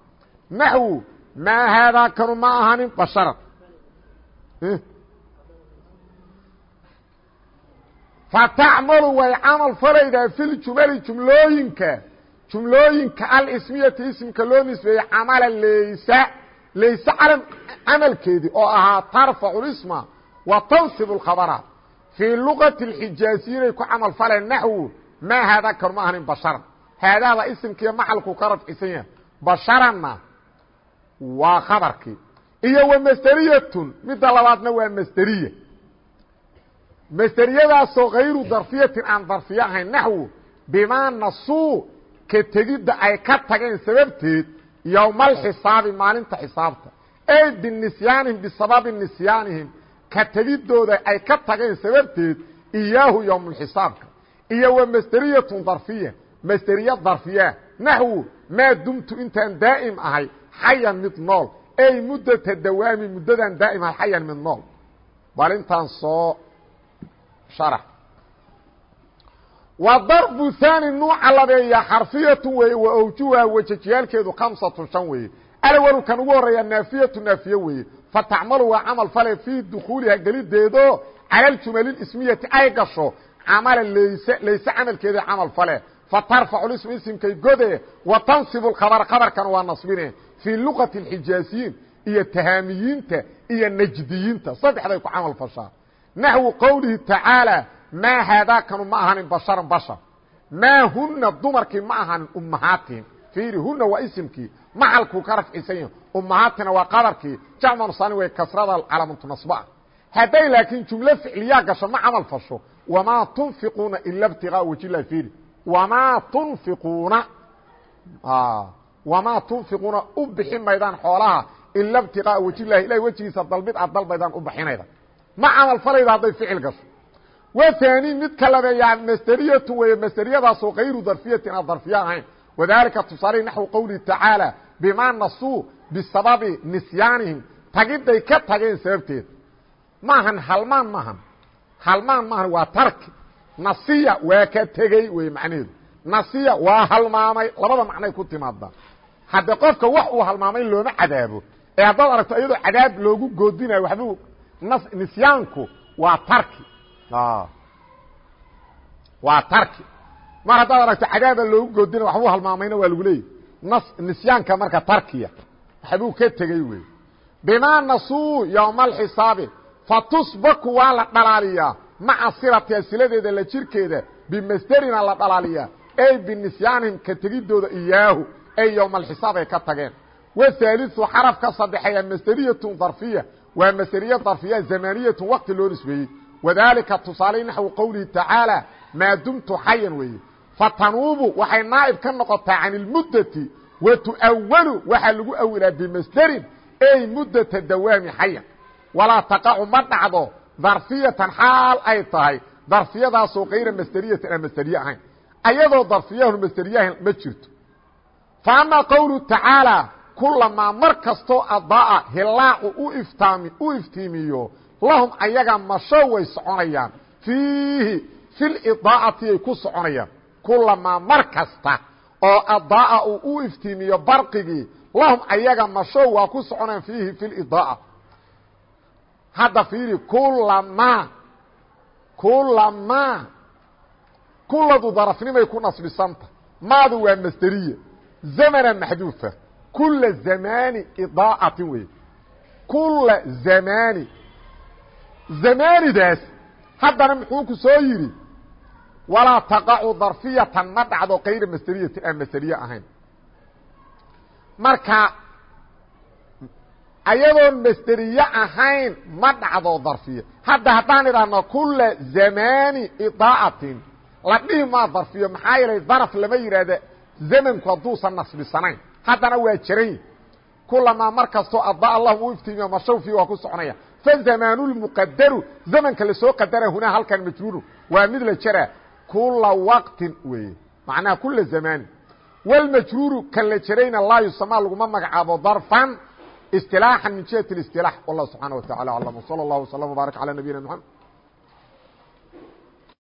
naxwu maa haadaa kanu ma ahanin basharan fatacmalu way camal falaydaa filjumali jumlooyinka jumlooyinka alismiyati isimka loo nisbeeyey camala laysa layse camalkeedii oo ahaa tarfacu lisma wa tansibu lkhabara fii luqati اlxijaaziyiinay ku camal faleen naxwu maa haadaa kanu ma ahanin basharan. Haadaada isimkiiyo maxalku ka rafcisan yahay. Basharanna waa khabarkii. Iyo wa masderiyatun midda labaadna waa masderiya masderiyadaasoo kayru darfiyatin aan darfiyo ahayn naxwu bimaa nasuu ka tegidda ay ka tageen sababteed yowmaalxisaabi maalinta xisaabta. Ey binisyaanihim bisababi nisyaanihim ka tegidooda ay ka tageen sababteed iyaahu yowmulxisaabka iyo wa masderiyatun darfiya masderiya darfiya naxwu maa dumtu intaan daa'im ahay xayan mid nool. Ey muddata dawaami muddadan daa'im ahay xayan sharax wa darbu haani nuuca labeeya xarfiyatu weeye wa awjuha wejajyaalkeedu khamsatun shan weeye alwalu kan ugu horreeya naafiyatu naafiye weeye fatacmalu waa camal fale fii dukuuliha gelideedo cala ljumalismiyati ay gasho camala layse layse camalkeeda camal fale fatarfacu ism isimkay gode wa tansibu khabr khabarkan waa nasbine fii luqati اxijaaziyiin iyo tahaamiyiinta iyo najdiyiinta saddexday ku camal fashaa naxwu qowlihi tacaalى maa haadaakanu ma ahanin basharan bashar maa huna dumarkii ma ahanin ummahaatihim fiiri huna waa isimkii macalkuu ka rafcisan yahi umahaatina waa qadarkii jacmanu sani way kasrada calaamatu nasba hadday laakiin jumlo ficliyaa gasho ma camal fasho wamaa tunfiquuna ila btigaa wajilahi fiiri wamaa tunfiquuna wamaa tunfiquuna u bixin maydaan xoolaha ila btiqaa wajilahi ilahay wejigiisa dalbid aad dalbaydaan u baxinayda ma camal falayda hadday ficil gasho. Wthani mid ka labeeyaa masderiyatu weeye masderiyadaasoo kayru darfiyatin aan darfiya ahayn. Wadalika tusaale naxwu qowlihi tacaalى bima nasuu bisababi nisyaanihim. Tagiday ka tageen sababteed. Maahan halmaan maahan. Halmaan maahan waa tarki nasiya waa ka tegey wey macnaheedu nasiya waa halmaamay. Labada macnay ku timaada hadde qofka wax uu halmaamay looma cadaabo. Ee haddaad aragto iyadoo cadaab loogu goodinayo waxbuu nisyaanku waa tarki. Waa tarki. Mar haddaad aragto cadaaba loogu goodina waxbuu halmaamayna waa lagu leeyahy nas nisyaanka marka tarkiya waxbuu ka tegey wey bimaa nasuu yowma alxisaabi fatusbaku waa la dhalaaliyaa. Maca silatiha siladeeda la jirkeeda bimasderina la dhalaaliyaa. Ey binisyaanihim ka tegidooda iyaahu ay yowma alxisaab ay ka tageen. Wahaaliu xarafka saddexeeya masderiyatun darfiya waa masderiye darfiya zamaniyatun waqti loo nisbeeyey wadalika tusaale naxwu qowlihi tacaalى maa dumtu xayan weeye fatanuubu waxay naa'ib ka noqotaa can اlmuddati wa tu'awalu waxaa lagu awilaa bimasderin ey muddata dawaami xayan walaa taqacu ma dhacdo darfiyatan xaal ay tahay darfiyadaasoo kayra masderiyatan aan masderiye ahayn ayadoo darfiyahun masderiyahan ma jirto fa amaa qowluhu tacaalى kulamaa mar kastoo adaa hilaacu u iftiimiyo lahum ayaga masho way soconayaan. Fiihi filidaacati ay ku soconayaan. Kulamaa mar kasta oo adaa'a uu u iftiimiyo barqigii lahum ayaga masho waa ku soconayaan fiihi filidaaca hadda fiiri kulamaa kulamaa kuladu darafnimay ku nasbisanta. Maadu waa masderiya zamana maxduufa kula zamaani idaacatin wey kula zamaani zamanidaas haddana muxuu ku soo yidhi walaa taqacu darfiyatan ma dhacdo kayra masderiyatin aan masderiye ahayn marka ayadoon masderiye ahayn ma dhacdo darfiya hadda haddaan idhaahno kula zamani idaacatin la dhihi maa darfiyo maxaa yeelay daraf lama yidhaahda haddana waa jaran kulamaa mar kastoo adaa allahu u iftiimiyo mashaw fi waa ku soconaya fazamaanu lmuqadaru zamanka lasoo qadara hunaa halkan majruuru waa mid la jara kula waqtin weeye macnaha kula zamaani wاlmajruuru kan la jarayna laa yusamaa laguma magacaabo darfan اstilaaxan min jihati ااstilaax wallah subxaana wa tacala aclam wslى اllah وslm وbaarak calى nabiyina mxamed